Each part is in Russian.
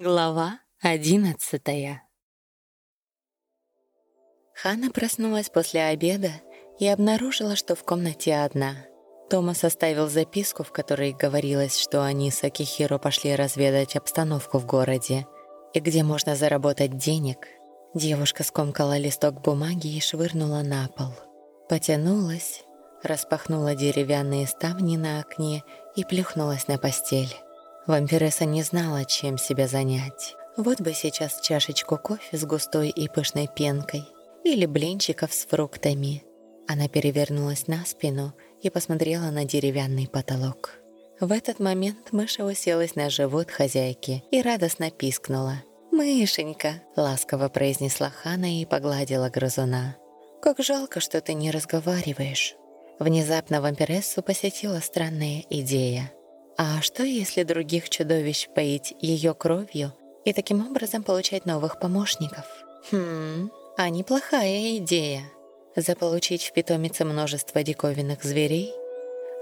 Глава одиннадцатая Ханна проснулась после обеда и обнаружила, что в комнате одна. Томас оставил записку, в которой говорилось, что они с Акихиро пошли разведать обстановку в городе и где можно заработать денег. Девушка скомкала листок бумаги и швырнула на пол. Потянулась, распахнула деревянные ставни на окне и плюхнулась на постель. Вампиресса не знала, чем себя занять. Вот бы сейчас чашечку кофе с густой и пышной пенкой или блинчиков с фруктами. Она перевернулась на спину и посмотрела на деревянный потолок. В этот момент мыша уселась на живот хозяйки и радостно пискнула. «Мышенька!» — ласково произнесла Хана и погладила грызуна. «Как жалко, что ты не разговариваешь». Внезапно вампирессу посетила странная идея — а что, если других чудовищ поить ее кровью и таким образом получать новых помощников? Хм, а неплохая идея. Заполучить в питомице множество диковинных зверей?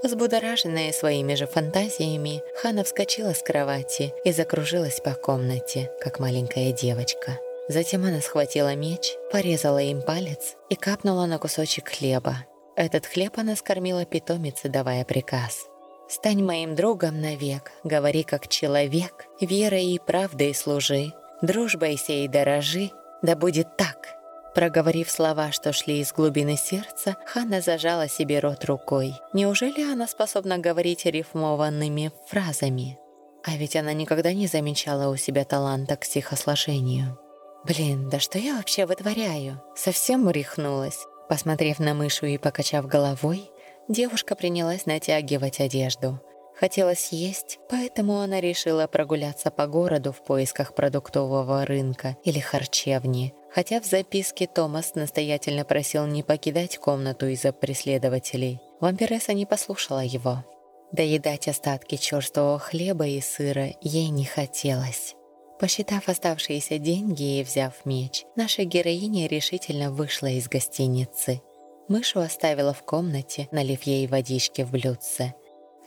Взбудораженная своими же фантазиями, Хана вскочила с кровати и закружилась по комнате, как маленькая девочка. Затем она схватила меч, порезала им палец и капнула на кусочек хлеба. Этот хлеб она скормила питомице, давая приказ — Стань моим другом навек, говори как человек, верой и правдой служи, дружбой сей дорожи, да будет так». Проговорив слова, что шли из глубины сердца, Ханна зажала себе рот рукой. Неужели она способна говорить рифмованными фразами? А ведь она никогда не замечала у себя таланта к стихосложению. «Блин, да что я вообще вытворяю?» Совсем урихнулась. Посмотрев на мышу и покачав головой, девушка принялась натягивать одежду. Хотелось есть, поэтому она решила прогуляться по городу в поисках продуктового рынка или харчевни, хотя в записке Томас настоятельно просил не покидать комнату из-за преследователей. Вампиресса не послушала его. Доедать остатки черствого хлеба и сыра ей не хотелось. Посчитав оставшиеся деньги и взяв меч, наша героиня решительно вышла из гостиницы – Мышу оставила в комнате, налив ей водички в блюдце.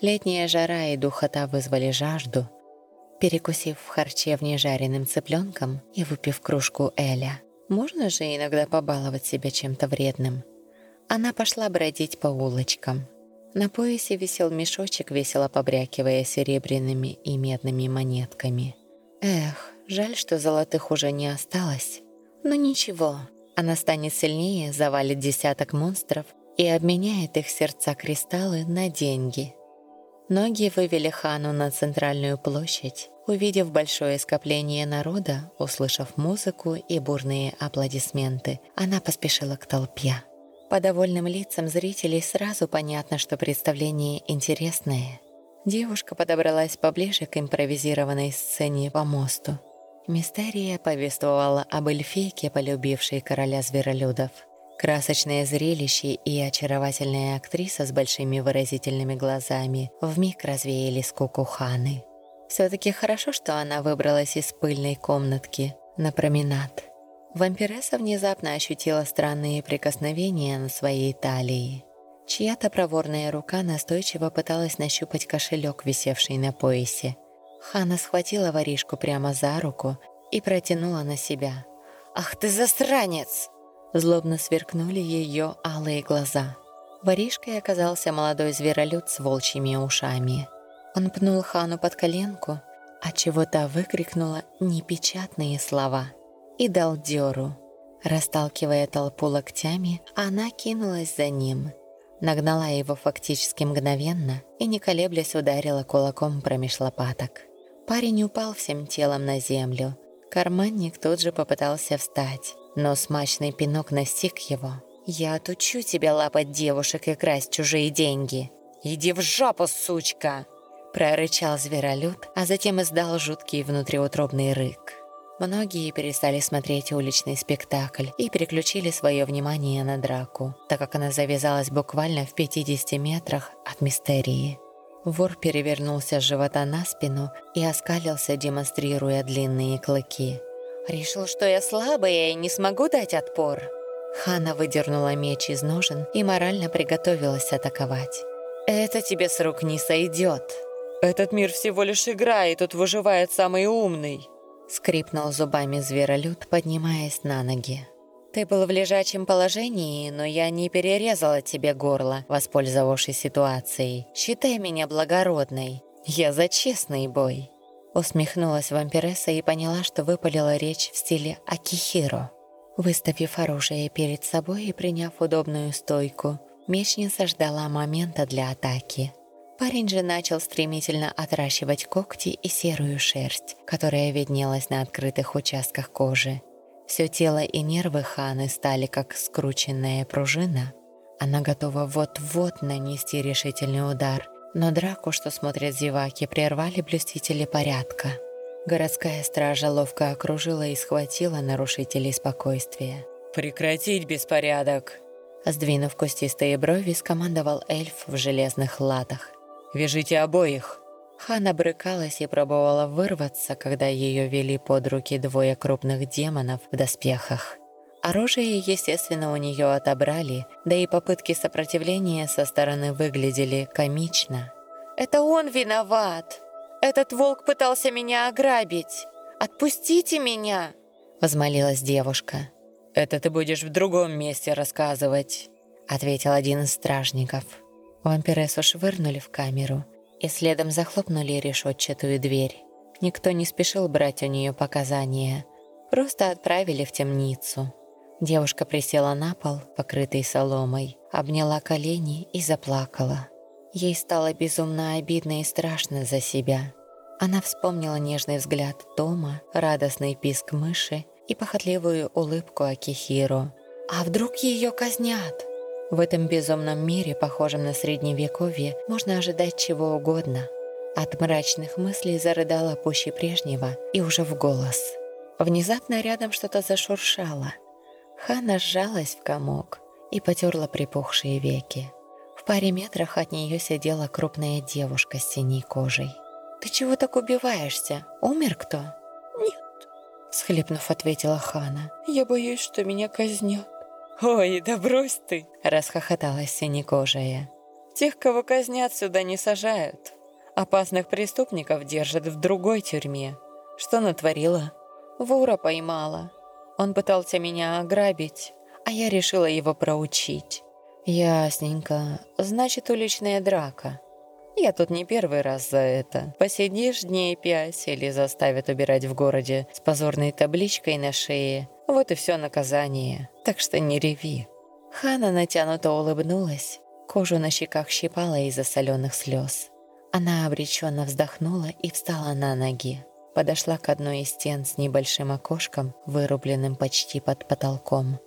Летняя жара и духота вызвали жажду. Перекусив в харчевне жареным цыпленком и выпив кружку Эля, можно же иногда побаловать себя чем-то вредным. Она пошла бродить по улочкам. На поясе висел мешочек, весело побрякивая серебряными и медными монетками. Эх, жаль, что золотых уже не осталось. Но ничего, она станет сильнее, завалит десяток монстров и обменяет их сердца кристаллы на деньги. Ноги вывели Хану на центральную площадь. Увидев большое скопление народа, услышав музыку и бурные аплодисменты, она поспешила к толпе. По довольным лицам зрителей сразу понятно, что представление интересное. Девушка подобралась поближе к импровизированной сцене по мосту. Мистерия повествовала об эльфийке, полюбившей короля зверолюдов. Красочное зрелище и очаровательная актриса с большими выразительными глазами вмиг развеяли скуку Ханы. Все-таки хорошо, что она выбралась из пыльной комнатки на променад. Вампиресса внезапно ощутила странные прикосновения на своей талии. Чья-то проворная рука настойчиво пыталась нащупать кошелек, висевший на поясе. Хана схватила воришку прямо за руку и протянула на себя. «Ах ты засранец!» Злобно сверкнули ее алые глаза. Воришкой оказался молодой зверолюд с волчьими ушами. Он пнул Хану под коленку, отчего та выкрикнула непечатные слова и дал дёру. Расталкивая толпу локтями, она кинулась за ним – нагнала его фактически мгновенно и, не колеблясь, ударила кулаком промеж лопаток. Парень упал всем телом на землю. Карманник тут же попытался встать, но смачный пинок настиг его. «Я отучу тебя лапать девушек и красть чужие деньги!» «Иди в жопу, сучка!» Прорычал зверолюд, а затем издал жуткий внутриутробный рык. Многие перестали смотреть уличный спектакль и переключили свое внимание на драку, так как она завязалась буквально в 50 метрах от мистерии. Вор перевернулся с живота на спину и оскалился, демонстрируя длинные клыки. «Решил, что я слабая и не смогу дать отпор?» Хана выдернула меч из ножен и морально приготовилась атаковать. «Это тебе с рук не сойдет!» «Этот мир всего лишь игра, и тут выживает самый умный!» Скрипнул зубами зверолюд, поднимаясь на ноги. «Ты был в лежачем положении, но я не перерезала тебе горло, воспользовавшись ситуацией. Считай меня благородной. Я за честный бой». Усмехнулась вампиресса и поняла, что выпалила речь в стиле Акихиро. Выставив оружие перед собой и приняв удобную стойку, мечница ждала момента для атаки. Парень же начал стремительно отращивать когти и серую шерсть, которая виднелась на открытых участках кожи. Все тело и нервы Ханы стали как скрученная пружина. Она готова вот-вот нанести решительный удар, но драку, что смотрят зеваки, прервали блюстители порядка. Городская стража ловко окружила и схватила нарушителей спокойствия. «Прекратить беспорядок!» Сдвинув кустистые брови, скомандовал эльф в железных латах. «Вяжите обоих!» Хана брыкалась и пробовала вырваться, когда ее вели под руки двое крупных демонов в доспехах. Оружие, естественно, у нее отобрали, да и попытки сопротивления со стороны выглядели комично. «Это он виноват! Этот волк пытался меня ограбить! Отпустите меня!» Возмолилась девушка. «Это ты будешь в другом месте рассказывать», ответил один из стражников. Вампирессу швырнули в камеру и следом захлопнули решетчатую дверь. Никто не спешил брать у нее показания, просто отправили в темницу. Девушка присела на пол, покрытый соломой, обняла колени и заплакала. Ей стало безумно обидно и страшно за себя. Она вспомнила нежный взгляд Тома, радостный писк мыши и похотливую улыбку Акихиро. «А вдруг ее казнят?» В этом безумном мире, похожем на средневековье, можно ожидать чего угодно. От мрачных мыслей зарыдала пуще прежнего и уже в голос. Внезапно рядом что-то зашуршало. Хана сжалась в комок и потерла припухшие веки. В паре метрах от нее сидела крупная девушка с синей кожей. «Ты чего так убиваешься? Умер кто?» «Нет», — схлипнув, ответила Хана. «Я боюсь, что меня казнят». «Ой, да брось ты!» – расхохоталась синекожая. «Тех, кого казнят, сюда не сажают. Опасных преступников держат в другой тюрьме. Что натворила? Вора поймала. Он пытался меня ограбить, а я решила его проучить. Ясненько. Значит, уличная драка. Я тут не первый раз за это. Посидишь дней пять или заставят убирать в городе с позорной табличкой на шее. Вот и все наказание. Так что не реви». Хана натянуто улыбнулась. Кожу на щеках щипала из-за соленых слез. Она обреченно вздохнула и встала на ноги. Подошла к одной из стен с небольшим окошком, вырубленным почти под потолком.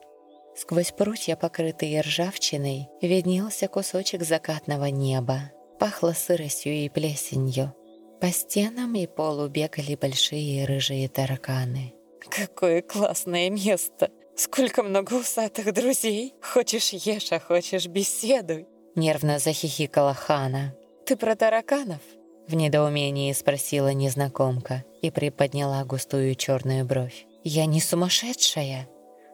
Сквозь прутья, покрытые ржавчиной, виднелся кусочек закатного неба. Пахло сыростью и плесенью. По стенам и полу бегали большие рыжие тараканы. «Какое классное место! Сколько много усатых друзей! Хочешь ешь, а хочешь беседуй!» Нервно захихикала Хана. «Ты про тараканов?» В недоумении спросила незнакомка и приподняла густую черную бровь. «Я не сумасшедшая!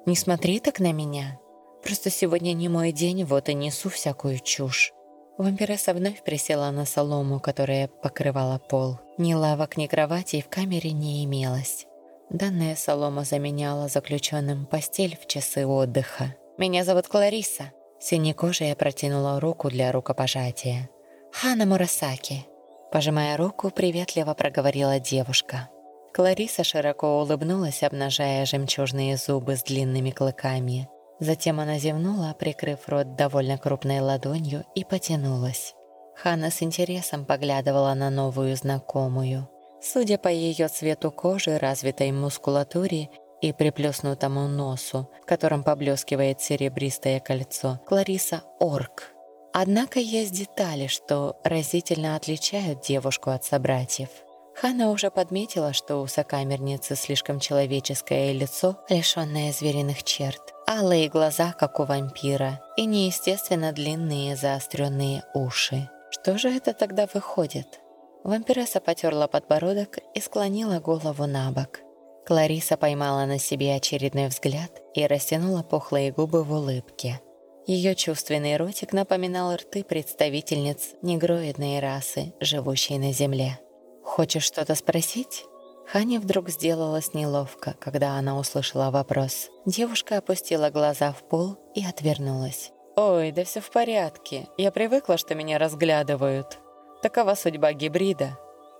Не смотри так на меня! Просто сегодня не мой день, вот и несу всякую чушь!» Вампиресса вновь присела на солому, которая покрывала пол. Ни лавок, ни кровати в камере не имелось. Данная солома заменяла заключенным постель в часы отдыха. «Меня зовут Клариса». Синекожая протянула руку для рукопожатия. «Хана Мурасаки». Пожимая руку, приветливо проговорила девушка. Клариса широко улыбнулась, обнажая жемчужные зубы с длинными клыками. Затем она зевнула, прикрыв рот довольно крупной ладонью, и потянулась. Хана с интересом поглядывала на новую знакомую. Судя по ее цвету кожи, развитой мускулатуре и приплюснутому носу, в котором поблескивает серебристое кольцо, Клариса – орк. Однако есть детали, что разительно отличают девушку от собратьев. Хана уже подметила, что у сокамерницы слишком человеческое лицо, лишенное звериных черт. Алые глаза, как у вампира, и неестественно длинные заостренные уши. Что же это тогда выходит? Вампиресса потерла подбородок и склонила голову на бок. Клариса поймала на себе очередной взгляд и растянула пухлые губы в улыбке. Ее чувственный ротик напоминал рты представительниц негроидной расы, живущей на Земле. «Хочешь что-то спросить?» Хане вдруг сделалось неловко, когда она услышала вопрос. Девушка опустила глаза в пол и отвернулась. «Ой, да все в порядке. Я привыкла, что меня разглядывают. Такова судьба гибрида».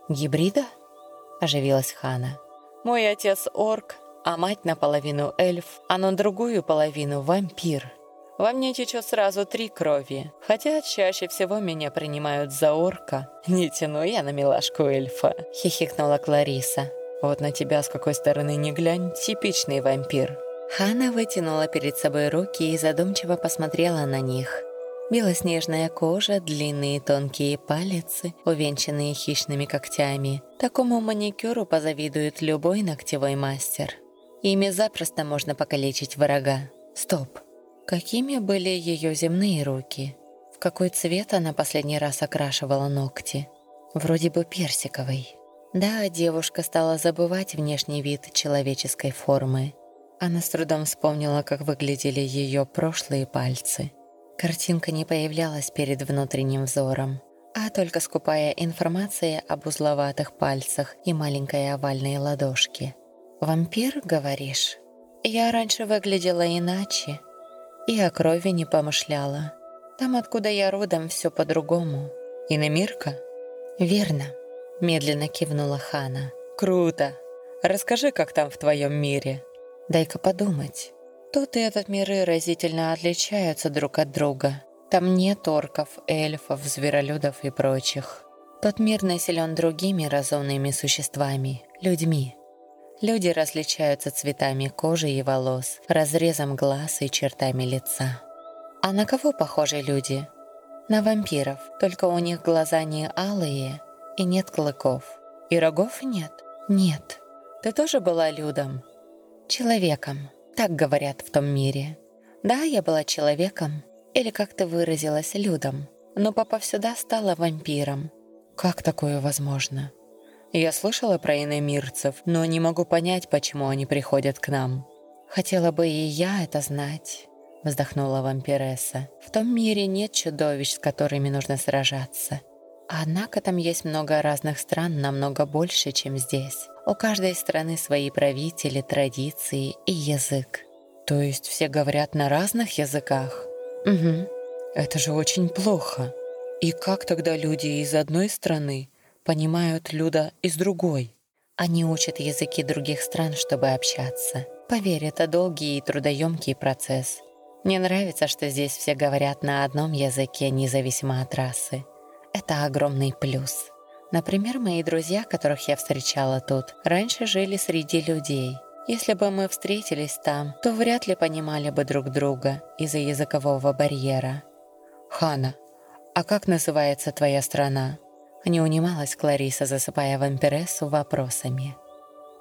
«Гибрида?» – оживилась Хана. «Мой отец орк, а мать наполовину эльф, а на другую половину вампир. Во мне течет сразу три крови, хотя чаще всего меня принимают за орка. Не тяну я на милашку эльфа», – хихикнула Клариса. «Вот на тебя с какой стороны не глянь, типичный вампир». Хана вытянула перед собой руки и задумчиво посмотрела на них. Белоснежная кожа, длинные тонкие палицы, увенчанные хищными когтями. Такому маникюру позавидует любой ногтевой мастер. Ими запросто можно покалечить врага. Стоп. Какими были ее земные руки? В какой цвет она последний раз окрашивала ногти? Вроде бы персиковый. Да, девушка стала забывать внешний вид человеческой формы. Она с трудом вспомнила, как выглядели ее прошлые пальцы. Картинка не появлялась перед внутренним взором, а только скупая информация об узловатых пальцах и маленькой овальной ладошке. «Вампир, говоришь? Я раньше выглядела иначе и о крови не помышляла. Там, откуда я родом, все по-другому. Иномирка?» «Верно», — медленно кивнула Хана. «Круто! Расскажи, как там в твоем мире?» Дай-ка подумать. Тут и этот миры разительно отличаются друг от друга. Там нет орков, эльфов, зверолюдов и прочих. Тот мир населен другими разумными существами, людьми. Люди различаются цветами кожи и волос, разрезом глаз и чертами лица. А на кого похожи люди? На вампиров, только у них глаза не алые и нет клыков. И рогов нет? Нет. Ты тоже была людом? Человеком, так говорят в том мире. Да, я была человеком, или, как ты выразилась, людом, но попав сюда, стала вампиром. Как такое возможно? Я слышала про иномирцев, но не могу понять, почему они приходят к нам. Хотела бы и я это знать, вздохнула вампиресса. В том мире нет чудовищ, с которыми нужно сражаться. Однако там есть много разных стран, намного больше, чем здесь. У каждой страны свои правители, традиции и язык. То есть все говорят на разных языках? Угу. Это же очень плохо. И как тогда люди из одной страны понимают люда из другой? Они учат языки других стран, чтобы общаться. Поверь, это долгий и трудоемкий процесс. Мне нравится, что здесь все говорят на одном языке, независимо от расы. Это огромный плюс. Например, мои друзья, которых я встречала тут, раньше жили среди людей. Если бы мы встретились там, то вряд ли понимали бы друг друга из-за языкового барьера. «Хана, а как называется твоя страна?» Не унималась Клариса, засыпая вампирессу вопросами.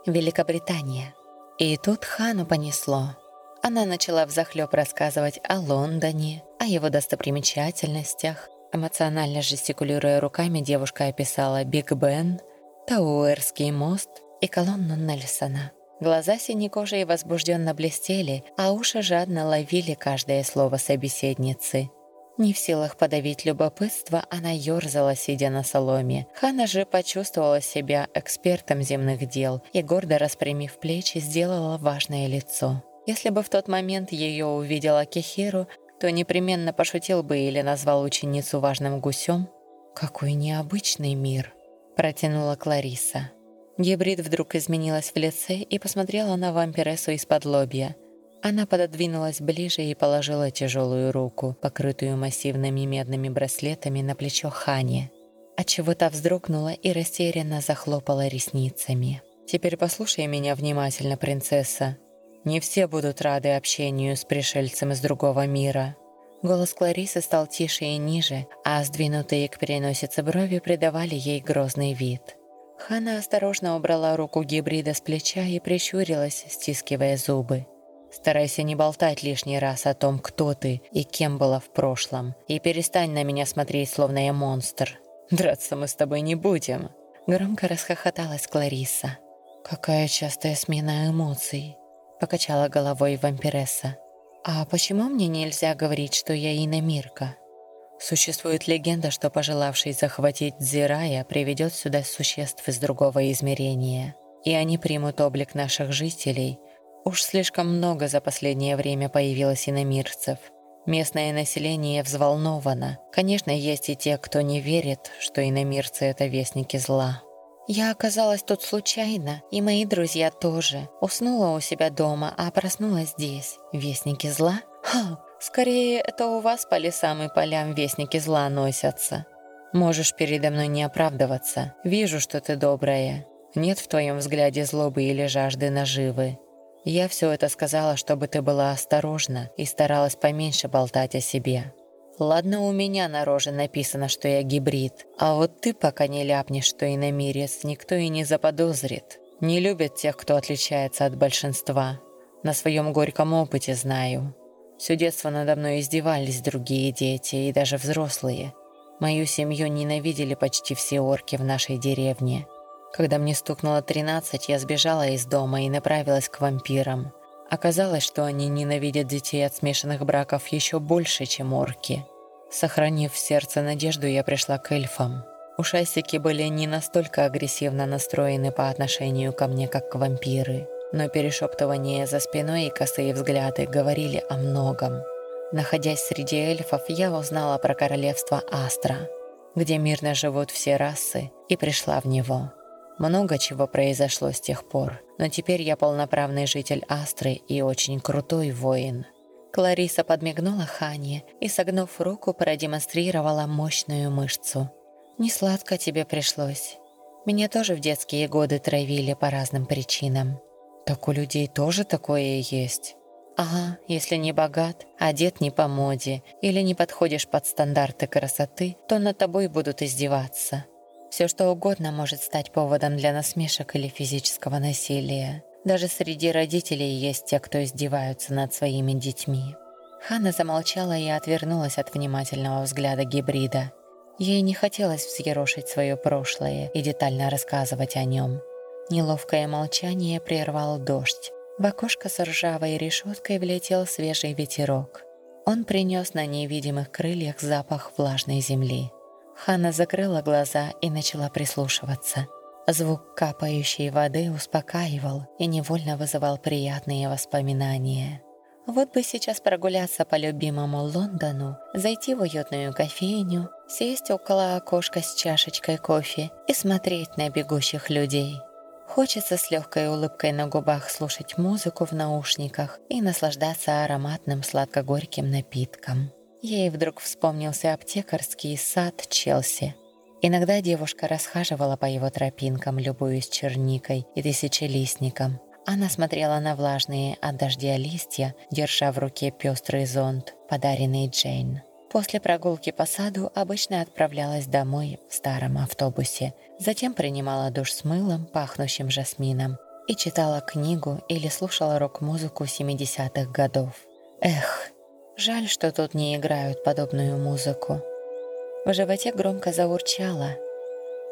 «Великобритания». И тут Хану понесло. Она начала взахлёб рассказывать о Лондоне, о его достопримечательностях, Эмоционально жестикулируя руками, девушка описала Биг Бен, Тауэрский мост и колонну Нельсона. Глаза синекожие возбужденно блестели, а уши жадно ловили каждое слово собеседницы. Не в силах подавить любопытство, она ёрзала, сидя на соломе. Хана же почувствовала себя экспертом земных дел и, гордо распрямив плечи, сделала важное лицо. Если бы в тот момент ее увидела Кихиру, то непременно пошутил бы или назвал ученицу важным гусем. «Какой необычный мир!» – протянула Клариса. Гибрид вдруг изменилась в лице и посмотрела на вампирессу из-под лобья. Она пододвинулась ближе и положила тяжелую руку, покрытую массивными медными браслетами, на плечо Хани. Отчего та вздрогнула и растерянно захлопала ресницами. «Теперь послушай меня внимательно, принцесса. Не все будут рады общению с пришельцем из другого мира». Голос Кларисы стал тише и ниже, а сдвинутые к переносице брови придавали ей грозный вид. Хана осторожно убрала руку гибрида с плеча и прищурилась, стискивая зубы. «Старайся не болтать лишний раз о том, кто ты и кем была в прошлом, и перестань на меня смотреть, словно я монстр. Драться мы с тобой не будем». Громко расхохоталась Клариса. «Какая частая смена эмоций!» покачала головой вампиресса. «А почему мне нельзя говорить, что я иномирка?» Существует легенда, что пожелавший захватить Зирая приведет сюда существ из другого измерения. и они примут облик наших жителей. Уж слишком много за последнее время появилось иномирцев. Местное население взволновано. Конечно, есть и те, кто не верит, что иномирцы — это вестники зла. Я оказалась тут случайно, и мои друзья тоже. Уснула у себя дома, а проснулась здесь. Вестники зла? Ха, скорее, это у вас по лесам и полям вестники зла носятся. Можешь передо мной не оправдываться. Вижу, что ты добрая. Нет в твоем взгляде злобы или жажды наживы. Я все это сказала, чтобы ты была осторожна и старалась поменьше болтать о себе. Ладно, у меня на роже написано, что я гибрид, а вот ты пока не ляпнешь, что иномирец, никто и не заподозрит. Не любят тех, кто отличается от большинства. На своем горьком опыте знаю. Все детство надо мной издевались другие дети и даже взрослые. Мою семью ненавидели почти все орки в нашей деревне. Когда мне стукнуло 13, я сбежала из дома и направилась к вампирам. Оказалось, что они ненавидят детей от смешанных браков еще больше, чем орки. Сохранив в сердце надежду, я пришла к эльфам. Ушастики были не настолько агрессивно настроены по отношению ко мне, как вампиры, но перешептывания за спиной и косые взгляды говорили о многом. Находясь среди эльфов, я узнала про королевство Астра, где мирно живут все расы, и пришла в него. Много чего произошло с тех пор, но теперь я полноправный житель Астры и очень крутой воин. Клариса подмигнула Хане и, согнув руку, продемонстрировала мощную мышцу. «Не сладко тебе пришлось. Меня тоже в детские годы травили по разным причинам». «Так у людей тоже такое есть?» «Ага, если не богат, одет не по моде или не подходишь под стандарты красоты, то над тобой будут издеваться. Все что угодно может стать поводом для насмешек или физического насилия. Даже среди родителей есть те, кто издеваются над своими детьми. Ханна замолчала и отвернулась от внимательного взгляда гибрида. Ей не хотелось взъерошить свое прошлое и детально рассказывать о нем. Неловкое молчание прервал дождь. В окошко с ржавой решеткой влетел свежий ветерок. Он принес на невидимых крыльях запах влажной земли. Ханна закрыла глаза и начала прислушиваться. Звук капающей воды успокаивал и невольно вызывал приятные воспоминания. Вот бы сейчас прогуляться по любимому Лондону, зайти в уютную кофейню, сесть около окошка с чашечкой кофе и смотреть на бегущих людей. Хочется с легкой улыбкой на губах слушать музыку в наушниках и наслаждаться ароматным сладко-горьким напитком. Ей вдруг вспомнился аптекарский сад Челси. Иногда девушка расхаживала по его тропинкам, любуясь черникой и тысячелистником. Она смотрела на влажные от дождя листья, держа в руке пестрый зонт, подаренный Джейн. После прогулки по саду обычно отправлялась домой в старом автобусе, затем принимала душ с мылом, пахнущим жасмином, и читала книгу или слушала рок-музыку 70-х годов. Эх, Жаль, что тут не играют подобную музыку. В животе громко заурчало.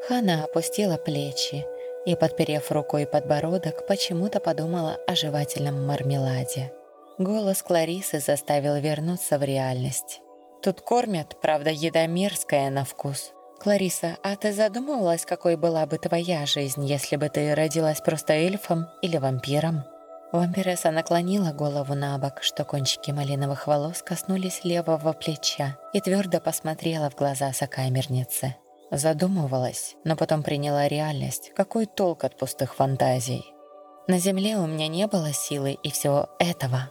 Хана опустила плечи и, подперев рукой подбородок, почему-то подумала о жевательном мармеладе. Голос Кларисы заставил вернуться в реальность. «Тут кормят, правда, еда мерзкая на вкус. Клариса, а ты задумывалась, какой была бы твоя жизнь, если бы ты родилась просто эльфом или вампиром?» Вампиресса наклонила голову на бок, что кончики малиновых волос коснулись левого плеча и твердо посмотрела в глаза сокамерницы. Задумывалась, но потом приняла реальность. Какой толк от пустых фантазий? На земле у меня не было силы и всего этого.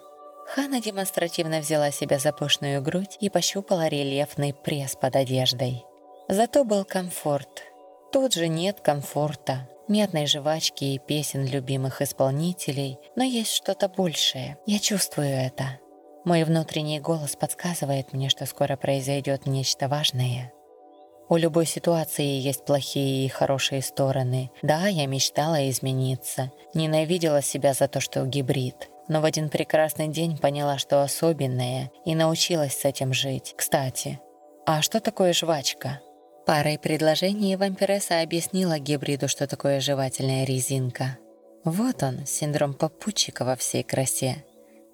Хана демонстративно взяла себя за пышную грудь и пощупала рельефный пресс под одеждой. Зато был комфорт. Тут же нет комфорта медной жвачки и песен любимых исполнителей, но есть что-то большее. Я чувствую это. Мой внутренний голос подсказывает мне, что скоро произойдет нечто важное. У любой ситуации есть плохие и хорошие стороны. Да, я мечтала измениться, ненавидела себя за то, что гибрид. Но в один прекрасный день поняла, что особенное, и научилась с этим жить. Кстати, а что такое жвачка? Парой предложений вампиресса объяснила гибриду, что такое жевательная резинка. Вот он, синдром попутчика во всей красе.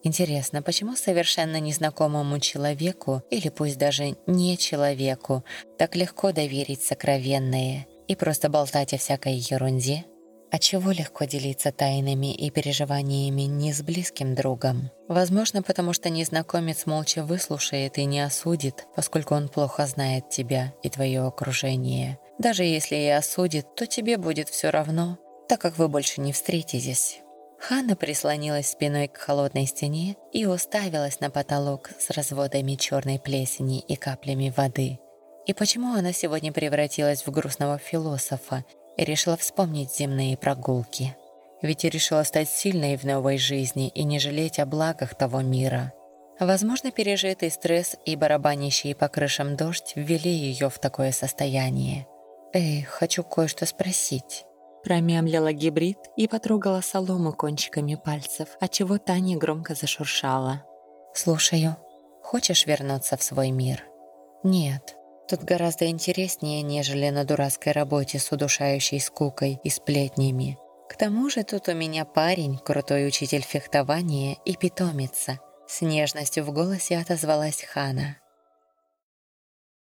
Интересно, почему совершенно незнакомому человеку, или пусть даже не человеку, так легко доверить сокровенное и просто болтать о всякой ерунде? А чего легко делиться тайнами и переживаниями не с близким другом? Возможно, потому что незнакомец молча выслушает и не осудит, поскольку он плохо знает тебя и твое окружение. Даже если и осудит, то тебе будет все равно, так как вы больше не встретитесь. Ханна прислонилась спиной к холодной стене и уставилась на потолок с разводами черной плесени и каплями воды. И почему она сегодня превратилась в грустного философа и решила вспомнить земные прогулки? Ведь и решила стать сильной в новой жизни и не жалеть о благах того мира. Возможно, пережитый стресс и барабанящий по крышам дождь ввели ее в такое состояние. «Эй, хочу кое-что спросить». Промямлила гибрид и потрогала солому кончиками пальцев, отчего Таня громко зашуршала. «Слушаю. Хочешь вернуться в свой мир?» «Нет. Тут гораздо интереснее, нежели на дурацкой работе с удушающей скукой и сплетнями. К тому же тут у меня парень, крутой учитель фехтования и питомица». С нежностью в голосе отозвалась Хана.